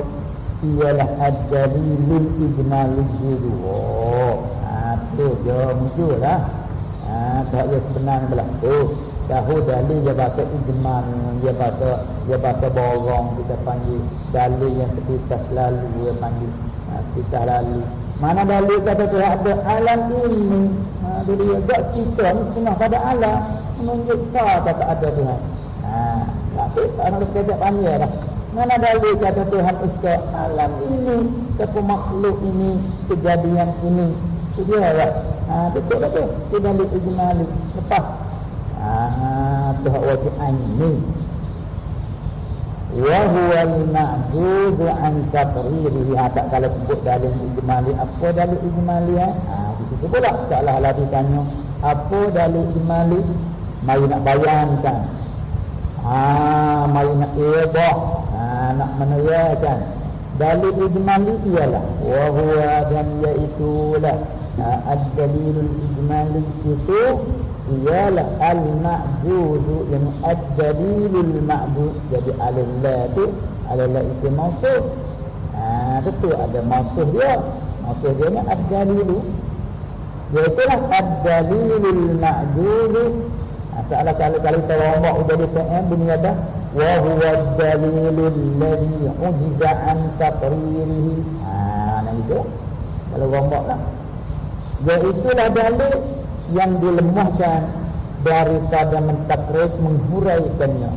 A: ialah ad-dalilul ijmalul wudu oh ha tu je muncullah Ha, tak dia senang belah tu. Tahu dalil dia baca ijman, dia baca dia baca borong kita panggil dalil yang kita selalu dia panggil ha, kita lalu. Mana dalil kata tu ada alam ini. Ha, dia dia kita ni kena pada alam menunjuk tak tak ada Tuhan. Ha, tapi orang sekejap panggil dah. Mana dalil kata Tuhan itu alam ini, kepu makhluk ini, kejadian ini. Itu dia lah. Ha, betul betul. Kita ambil ijmali. Lepas. Ha, tu hak wajib ini. Wa huwa al-ma'bud an taqririhi. Ha, tak kalau sebut dalam ijmali. Apa dalam ijmali? Ha di situ pula. Salah lah ditanya. Apa dalam ijmali? Mari nak bayangkan. Ha, mari nak iyadah. Ha, nak menerjakan. Dalil ijmali ialah. Wa huwa dan iaitulah ad-dalil al-ijmali itu ialah al-ma'bud yang ad-dalil al-ma'bud jadi alillah itu alillah itu maksud ha, itu ada maksud dia maksud dia ni ad-dalil iaitulah ad-dalil al-ma'bud ha, Salah kalau kalau kita rombak udah di PM bunyi apa? Wa huwa ad-dalil alladhi ujiza an taqririhi. Ah, nah itu. Kalau rombak lah. Ya itulah dalil yang dilemahkan daripada mentakrif menghuraikannya.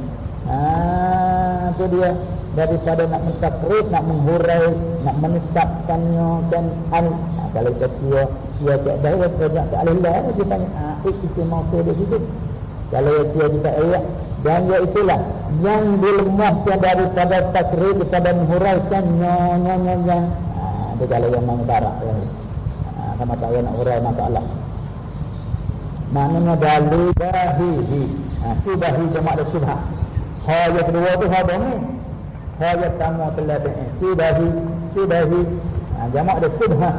A: Ah, itu dia daripada nak mentakrif, nak menghurai, nak menetapkannya dan al. Ah, kalau kita dia dia tak ya kerja tak alillah dia tanya ah itu mau tu di situ. Kalau dia kita ayat dan ya itulah yang dilemahkan daripada takrif kepada menghuraikannya nyonya yang ah, dia kalau yang mengbarak yang sama saya nak urai masalah. Maknanya dalil bahihi. Ha, tu bahi jemaah ada subhat. Ha yang kedua tu ha ni. Ha yang pertama telah. Tu bahi, tu bahi. Ha, jemaah ada subhat.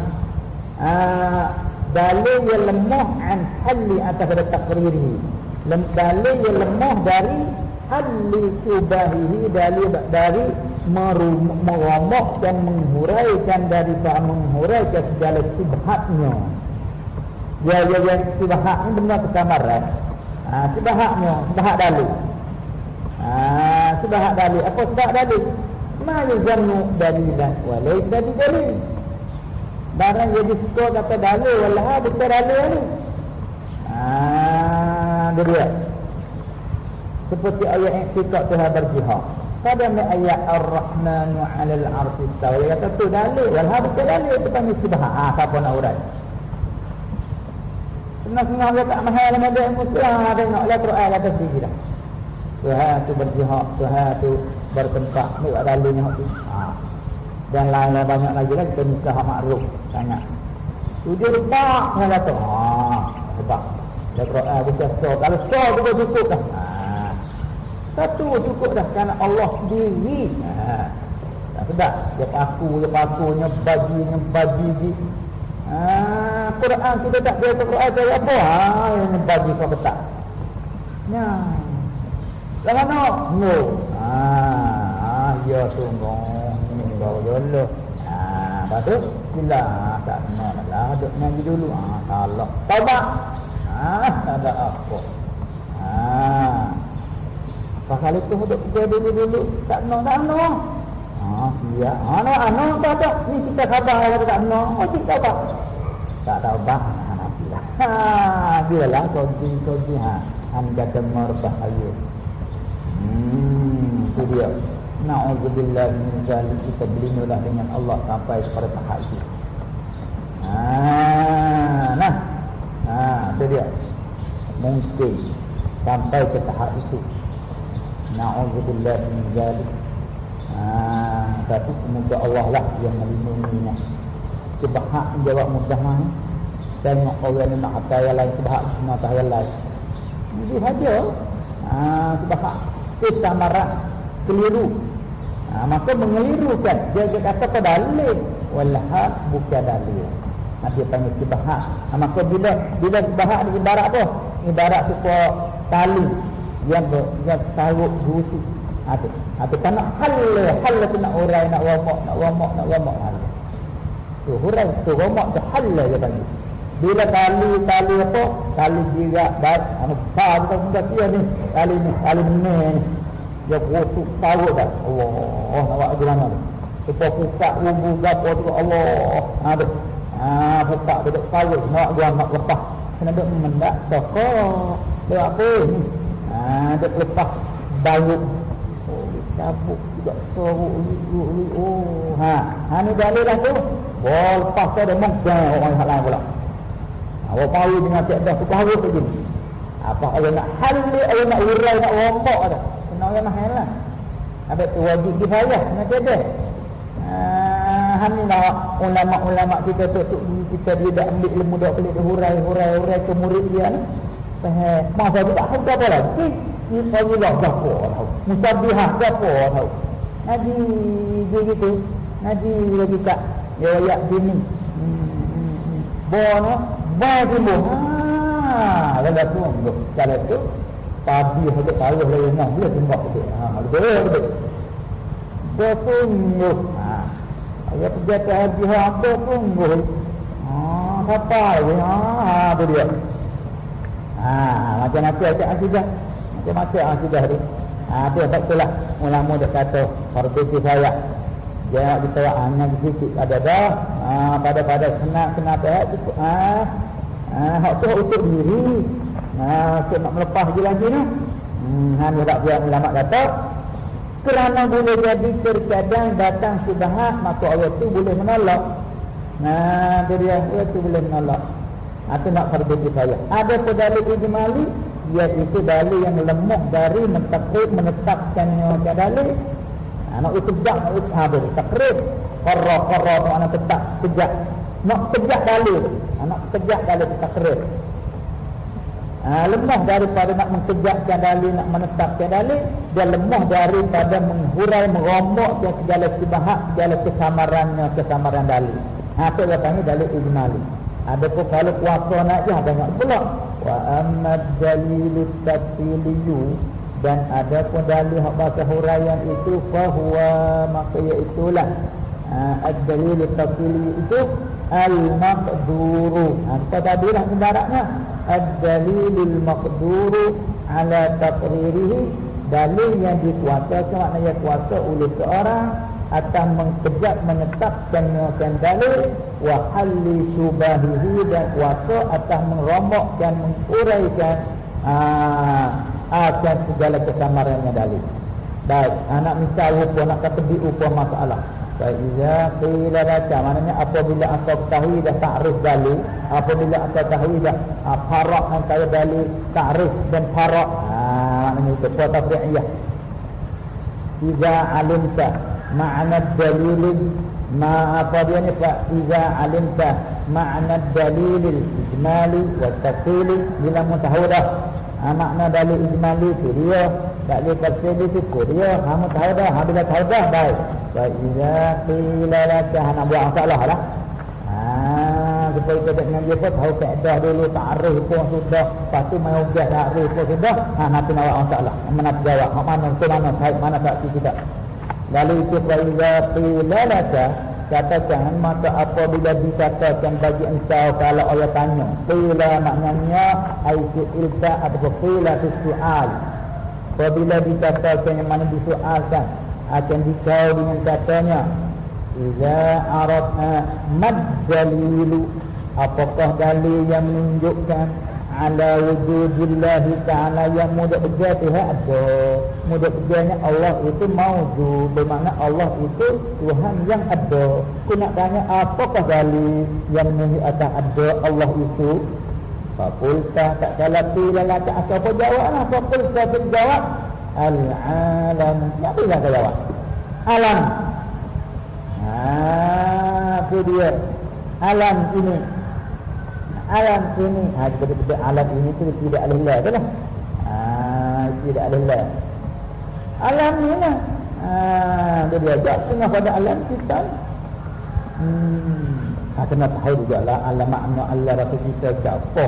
A: Ha, dalil yang lemah an halli atas ada takriri. Lem, dalil yang lemah dari halli subahihi dalil dari meromok dan menghuraikan dari tak menghuraikan segala subhatnya. Ya, ya, ya, subhat ini benar kesamaran. Ha, subhatnya, subhat dalu. Ha, sebab dalil apa sebab dalil ma yuzannu dalilan wa laysa bidalil barang jadi suka kata dalil walah bukan dalil ni. Ah dia seperti ayat yang kita telah berjihad pada ayat ar-rahmanu 'alal 'arsy istawa kata tu dalil walah bukan dalil. Itu panggil subhan ah apa nak urat Senang-senang dia tak mahal dalam ada ilmu Tuhan Tengoklah Quran atas diri dah Tuhan tu berjihad Tuhan tu bertempat Ni tak dalilnya ha. Dan lain-lain banyak lagi lah Kita nikah makruf Sangat. Tujuh lepak Saya kata. Haa Sebab Dia Quran tu so Kalau so tu pun cukup dah. Ha. Satu cukup dah Kerana Allah sendiri. Ha. Tak sedap. Dia paku Dia paku Nyebaji Nyebaji Ah, Quran kita tak baca Quran saya apa? Ha, yang bagi kau betak. Ya. Lawan no. No. Ah, ya sungguh. Ini kau dulu. Ah, baru sila tak nak lah duk ngaji dulu. Ah, kalau taubat. Ah, [LAUGHS] ada apa? Ah. Pasal itu duk kerja dulu dulu tak nak tak nak. Ya. Ano ano tak ada. Ni kita khabar kita tak nak. Oh, kita tak. Tak tahu bah. Ha, dia lah kunci kunci ha. Anda dengar bahaya. Hmm, itu dia. Nauzubillah min zalik kita berlindunglah dengan Allah sampai kepada tahap itu. Ha, nah. Ha, itu dia. Mungkin sampai ke tahap itu. Nauzubillah min zalik. Ah, tapi semoga Allah lah yang melindunginya. Sebab hak jawab mudah ni. Tengok orang yang nak kata yang lain sebab hak semua kata yang lain. Jadi saja. Ah, sebab hak kita marah keliru. Ah, maka mengelirukan. Dia, dia kata ke dalil. Walhaq bukan dalil. Nanti panggil sebab hak. Ah, maka bila bila sebab hak ni ibarat apa? Ibarat tu tali yang, yang taruh ada. Ada tak nak hal, hal tu nak urai, nak wamak, nak wamak, nak wamak. Tu urai, tu wamak tu hal dia bagi. Bila tali, tali apa? Tali jirat, bat, anu pa kita sudah dia ni. Tali ni, tali ni. Dia kutuk tahu dah. Allah, nak buat gimana ni? Kita buka umbu gapo tu Allah. Ada. Ah, buka duduk tahu, nak buat nak lepas. Kena duduk mendak toko. Dia apa ni? Ah, duduk lepas bayuk cabut juga. Sorok liu liu oh ha. Ha ni dalil dah tu. Bol pas ada mungkin orang hak lain pula. Awak ha, tahu dengan tak dah tahu begini apa ayat nak halli ayat nak urai nak rombok dah senang yang mahal lah. Ada tu wajib difayah nak ada Ha, ni lah ulama-ulama kita tu, tu kita dia dah ambil ilmu dah pelik hurai hurai hurai ke murid dia ni. Eh, masa tu tak apa lagi. Kita juga gapo tahu. Musabihah gapo tahu. Nabi dia gitu. Nabi lagi tak ya ya sini. Bono bagi bo. Ha, ada tu untuk cara tu padi ada lah yang nak boleh tembak tu. Ha, betul betul. Bertunggu. Ha. Ayat terjatuh haji apa tunggu. Ha, apa ya? Ha, tu dia. Ha, macam nanti ada akidah. Dia masuk ah sudah ni. Ah tu tak itulah ulama dah kata fardu kifayah. Dia nak ditawak hanya sedikit ada dah. Ah pada pada kena kena tak cukup. Ah ah hak tu untuk diri. Ah tu nak melepas je lagi ni. Hmm han tak dia ulama kata kerana boleh jadi terkadang datang subhat maka Allah tu boleh menolak. Nah, dia dia tu boleh menolak. Atau nak fardu kifayah. Ada pedalik ijmali iaitu dalil yang lemah dari mentakut menetapkannya ke dalil ha, nak tegak nak usahabat takrib qarra qarra tu anak tetap tegak. Nak tegak dalil ha, nak tegak dalil takrib ha, lemah daripada nak mentegakkan dalil nak menetapkan dalil dia lemah daripada menghurai merombakkan segala sibahat segala kesamarannya kesamaran dalil ha, itu dia panggil dalil ijmali ada pun kalau kuasa nak je banyak pula. Wa amma dalil tafsiliyu dan ada pun dalil hak bahasa huraian itu fahuwa maka itulah uh, ad-dalil tafsili itu al-maqduru. Apa tadi lah ibaratnya ad-dalil al-maqduru ala taqririhi dalil yang dikuasakan maknanya kuasa oleh seorang atau mengkejap menetapkan menetapkan dalil wa halli syubahihi dan kuasa atau merombokkan menguraikan aa, akan segala kesamarannya dalil baik anak misal rupa nak kata di rupa masalah Faiza qila laka maknanya apabila engkau ketahui dah takrif dalil, apabila engkau ketahui dah farak antara dalil, takrif dan farak. Ha maknanya itu kuota fi'iyah. Iza alimta ma'na dalil ma apa dia ni Pak? Iza alimta ma'na dalil ijmali wa tafsili bila mutahu dah. Ha, makna dalil ijmali itu dia, dalil tafsili itu dia. Ha mutahu dah, ha bila tahu dah baik. Faiza qila laka nak buat masalah lah. Ha, kita dengan dia pun tahu kaedah dulu ta'rif pun sudah. Lepas tu main ubah ta'rif pun sudah. Ha, nanti nak buat masalah. Mana jawab? Mana tu mana baik mana tak kita. Lalu itu faiza qila laka katakan maka apabila dikatakan bagi engkau kalau Allah tanya qila maknanya aisu ilta atau qila tu soal apabila dikatakan yang mana disoalkan akan dikau dengan katanya Iza aradna mad dalilu Apakah dalil yang menunjukkan Ala wujudillahi ta'ala yang mudah berjatiha ada. Mudah berjatiha Allah itu mawujud Bermakna Allah itu Tuhan yang ada. Aku nak tanya apakah dalil yang menunjukkan ada Allah itu? Fakulta tak salah pilih lah tak apa jawab lah? Fakulta jawab Al-alam. Siapa yang akan jawab? Alam. Haa Itu dia. Alam ini Alam ini Haa Kita alam ini tu Tidak alihlah tu lah. Haa Tidak alihlah Alam ni lah. Haa Dia diajak Tengah pada alam kita. Hmm. Ha, kena tahu juga lah Allah makna Allah rasa kita siapa.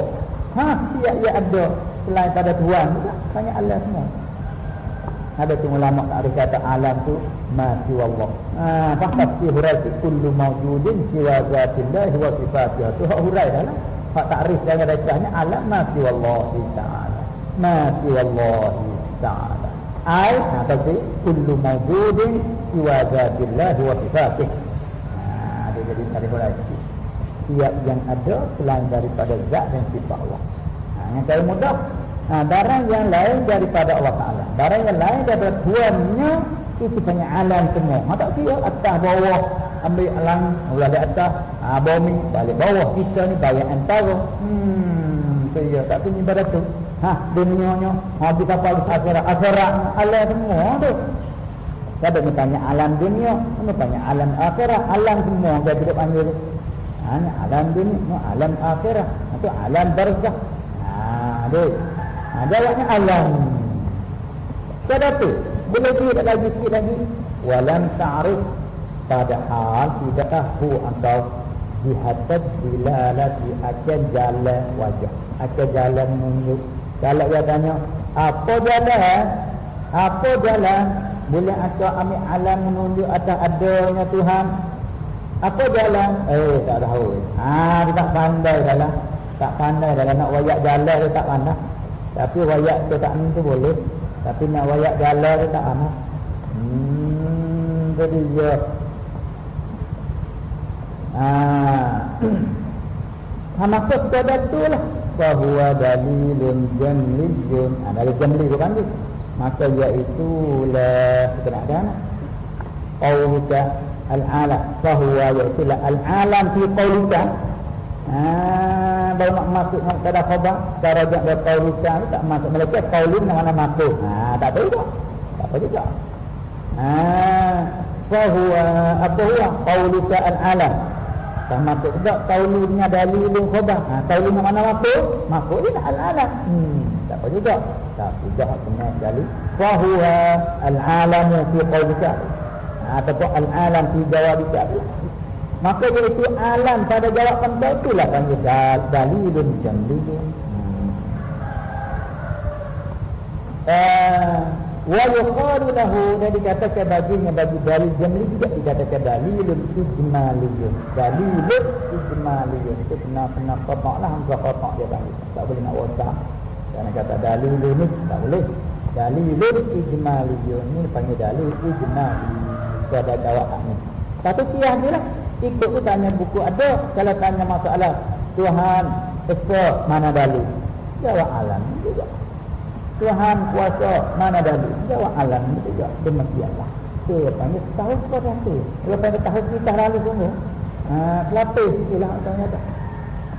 A: Ha, siap ia ada. Selain pada Tuhan Tanya Allah semua. Ada tu ulama tak kata alam tu ma siwa Allah. Ha faham. Si hurai kullu mawjudin siwa zatillah wa sifatih. Tu hurai dah lah. Hak takrif dengan dacahnya alam ma siwa Allah taala. Ma siwa Allah taala. Ai apa tu kullu mawjudin siwa zatillah wa sifatih. Ha dia jadi tadi hurai. Tiap yang ada selain daripada zat dan sifat Allah. Ha yang saya mudah Ha, barang yang lain daripada Allah Ta'ala Barang yang lain daripada Tuhannya Itu punya alam semua ha, Tak kira atas bawah Ambil alam Balik atas ha, Bumi Balik bawah Kita ni balik antara. Hmm Kira tak tunjuk pada tu. Ha Dunianya Ha kita paling akhirat. Akhirat Alam semua tu. Siapa ni tanya alam dunia Mana tanya alam akhirat. Alam semua Saya tidak panggil. Ha, alam dunia, alam akhirat, itu alam barzah. Ha, dek. Ha, jawabnya alam. Pada tu, boleh tidak lagi sikit lagi. Walam ta'rif padahal tidak tahu engkau di atas dilalati akan jalan wajah. Akan jalan menunjuk. Kalau dia tanya, apa jalan? Apa jalan? Boleh engkau ambil alam menunjuk atas adanya Tuhan? Apa jalan? Eh, tak tahu. Ah, dia tak pandai dah lah. Tak pandai dah lah. Nak wayak jalan dia tak pandai. Tapi wayak tu tak tu boleh. Tapi nak wayak galah tu tak amat. Hmm, jadi ya. Ah. Ha, maksud pada tu lah. Bahawa dalilun jamlijun. Ha, dalil jamli tu kan tu. Maka iaitu lah. Kita nak anak. Qawlika al-alam. Bahawa iaitu lah al-alam fi qawlika. Ha, baru nak masuk nak kada khabar, darajat dari qaulika ni tak masuk mereka qaulin yang mana masuk. Ha, tak tahu tak? Tak tahu juga. Ha, fa huwa apa huwa qaulika al-alam. Tak masuk juga qaulinnya dalilun khabar. Ha, qaulin yang mana masuk? Masuk ini al-alam. Hmm, tak tahu juga. Tak juga kena dalil. Fa huwa al-alam fi qaulika. Ha, ataupun al-alam fi jawabika. Maka iaitu alam pada jawapan kau itulah panggil dal dalilun jamliyun. Hmm. Eh, wa yuqalu lahu dan dikatakan baginya bagi dalil jamli juga dikatakan dalilun ijmaliyun. Dalilun ijmaliyun. Itu kena kena kotak lah hamzah kotak dia panggil. Tak boleh nak wasak. Jangan kata dalilun ni tak boleh. dalilun ijmaliyun ni panggil dalil ijmali pada jawab ni satu kiah ni lah ikut tu tanya buku ada kalau tanya masalah Tuhan Esa mana dalil jawab alam juga Tuhan kuasa mana dalil jawab alam juga. Demikianlah kita panggil tahu pada tu kalau panggil tahu kita lalu semua ha, kelapis ilah tanya tak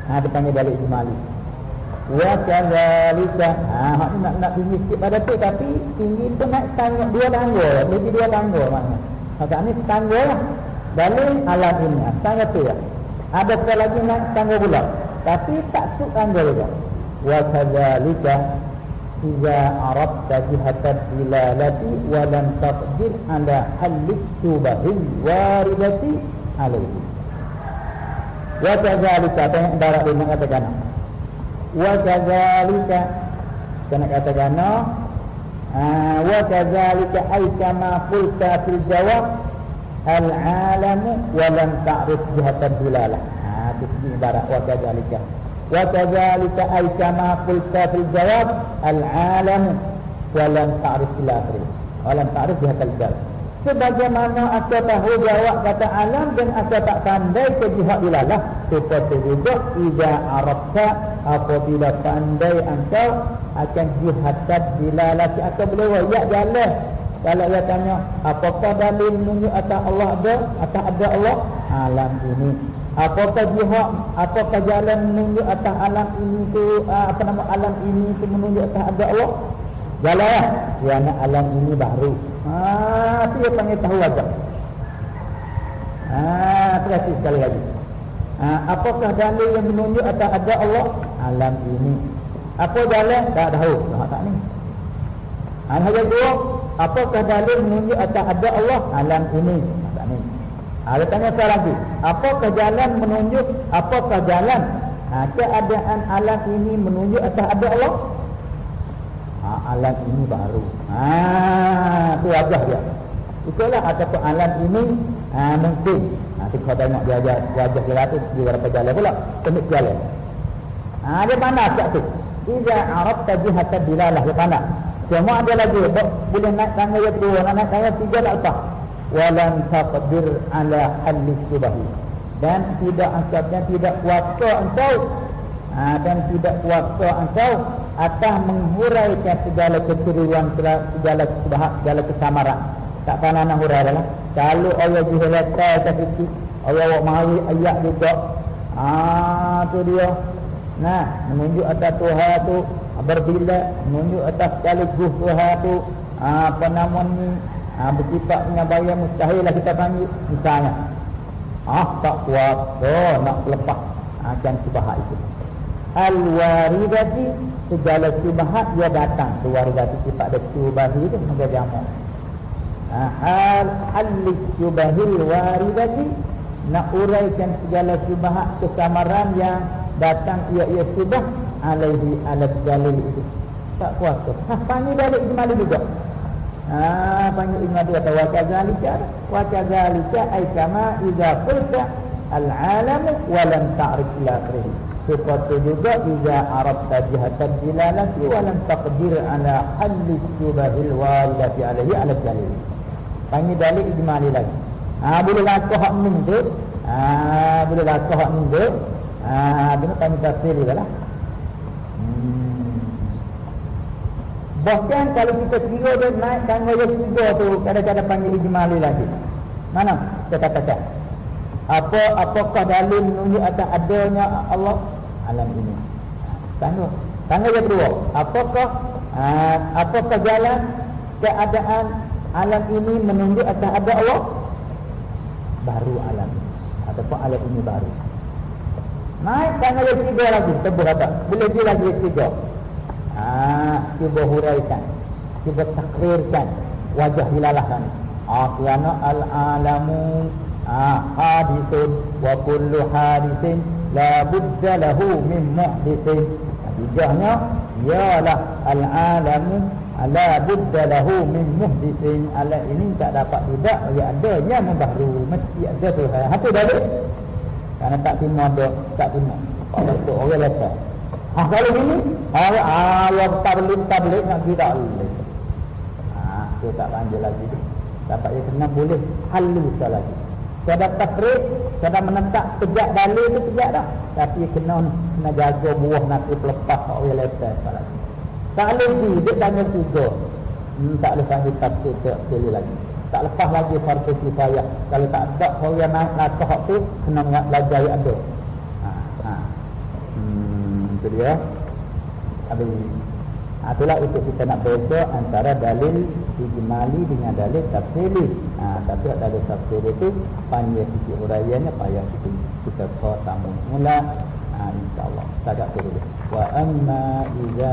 A: ha, dia panggil dalil ijmali wa kadzalika ah ha, nak nak tinggi sikit pada tu tapi tinggi tu nak tangga dua tangga. Lebih dua tangga makna maka ni tangga lah. Dalil alam ini. Ah, tangga tu ya ada lagi nak tangga pula. Tapi tak tu tangga juga. Wa kadzalika idza arabta jihatan dilalati wa lam taqdir ala halli subahil waridati alaihi wa kadzalika tengok darat dia mengatakan wa kadzalika kena katakan wa kadzalika ay kama qulta fil jawab al alam wa lam ta'rif jihatan dilalah ha itu ibarat wa kadzalika kama qulta fil jawab al alam wa lam ta'rif dilalah wa lam ta'rif jihatan dilalah sebagaimana aku tahu jawab kata alam dan aku tak pandai ke jihad ilalah seperti juga ida arabta apabila pandai engkau akan jihad ilalah si aku boleh ya jalan. Kalau dia tanya apakah dalil menunjuk atas Allah ada? Atas ada Allah? Alam ini apakah jihad apakah jalan menunjuk atas alam ini tu ah, apa nama alam ini tu menunjuk atas ada Allah jalan ya nak alam ini baru Ah, tu yang panggil tahu wajah. Ah, terus sekali lagi. Ah, apakah dalil yang menunjuk atas ada Allah alam ini? Apa dalil? Tak tahu. Tak tak ni. Ah, hanya dua. Apakah dalil menunjuk atas ada Allah alam ini? Ni. Ah, tanya sekarang lagi. Apakah jalan menunjuk? Apakah jalan? Ah, keadaan alam ini menunjuk atas ada Allah? ha, alat ini baru. Ha, tu wajah dia. Itulah ataupun alat ini ha, mungkin. Nanti kau tengok dia wajah, wajah dia tu dia berapa jalan pula. Temik jalan. Ha, dia mana tak tu? Iza Arab tajihata bilalah dia mana? Cuma ada lagi boleh naik tangga yang kedua, nak naik tangga tiga tak apa. Walam taqdir ala halis subahi. Dan tidak angkatnya tidak kuasa engkau. Ha, dan tidak kuasa engkau atas menghuraikan segala kecurian segala kesudahan segala kesamaran. Tak pernah nak hurai dah lah. Kalau Allah dihelakai ke situ Allah buat mari ayat juga. Ah tu dia. Nah menunjuk atas Tuhan tu berbila menunjuk atas guh Tuhan tu. Ah, apa nama ni ah, bersifat punya bayar mustahil lah kita panggil misalnya. Ah tak kuat oh, nak lepas. Akan ah, subahat itu. Al-waridati segala syubhat dia datang. Tu waridati sifat ada syubhahi itu sebagai jamak ha, hal halis syubhahil waridati nak uraikan segala syubhat kesamaran yang datang ia ia syubah alaihi alat jalil itu. Tak kuasa ha, panggil balik ijmali juga ha, panggil ijmali atau wakazalika wakazalika ay kama iza qulta al-alamu walam ta'rif ila akhirih seperti juga jika Arab tajihatan dilalati walam taqdir ala halli syubahil walidati alaihi ala jalil. Panggil dalil ijmali lagi. Ha, boleh lakah hak ni tu. Ha, boleh lakah hak ni tu. Ha, dia panggil tafsir lah. Hmm. Bahkan kalau kita kira dia naik tangga yang tiga tu, kadang-kadang panggil ijmali lagi. Mana? Kita katakan apa apakah dalil menunjuk atas adanya Allah? Alam ini. Tanya tanya yang kedua. Apakah uh, apakah jalan keadaan alam ini menunjuk atas ada Allah? Baru alam ini. Ataupun alam ini baru. Naik tanya yang ketiga lagi. Tebuk kata boleh dia lagi ketiga ah, cuba huraikan. Cuba takrirkan wajah hilalahkan ah, kerana al-alamu. Ah, hadisun wa kullu hadisin la budda lahu min muhdisin Hijahnya ialah al-alamu. La budda lahu min muhdisin Ala ini tak dapat tidak. Ia ada yang membaharu mesti ada tu. Hatu dalil Karena tak timah ada tak timah Kalau tu orang lepas Ah kalau ini ayat ayat tablik tablik nak tidak boleh. dia tak panggil lagi dapat dia kena boleh haluskan lagi Kada takrik, kada menetap tegak dalil tu tegak dah. Tapi kena kena jaga buah nanti pelepas tak boleh lepas lagi. Tak boleh dia tanya tiga. Hmm, tak boleh panggil tafsir ke pilih lagi. Tak lepas lagi fardu kifayah. Kalau tak ada yang naik nakah tu kena belajar yang ada. Itu dia. Habis Ha, itulah itu kita nak beza antara dalil ijmali dengan dalil tafsiri. Ha, tapi dalil tafsiri itu panjang sikit uraiannya payah sikit. Kita kau tamu mula. Ha, InsyaAllah. Tak ada Wa amma iza